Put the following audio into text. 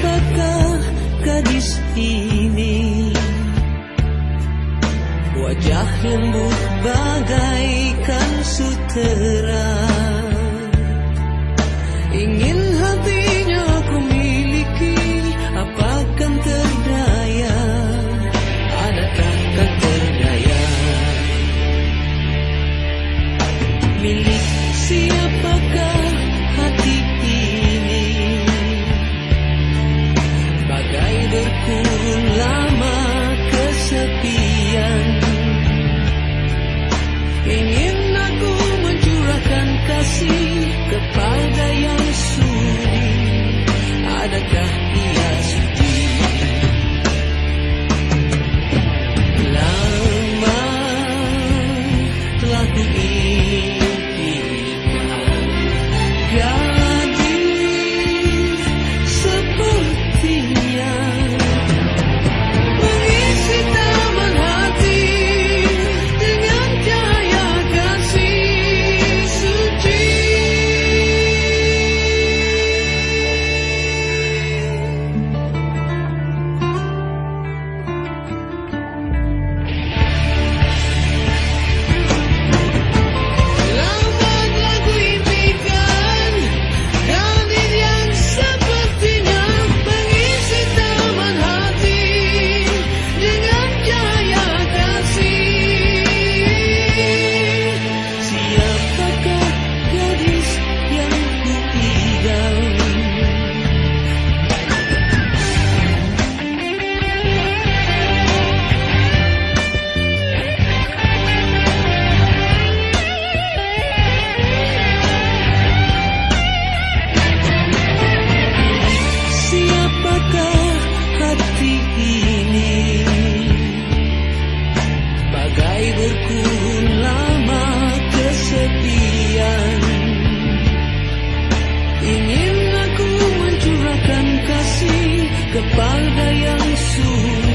Apakah gadis ini. Wajah lembut bagaikan sutera. 的样子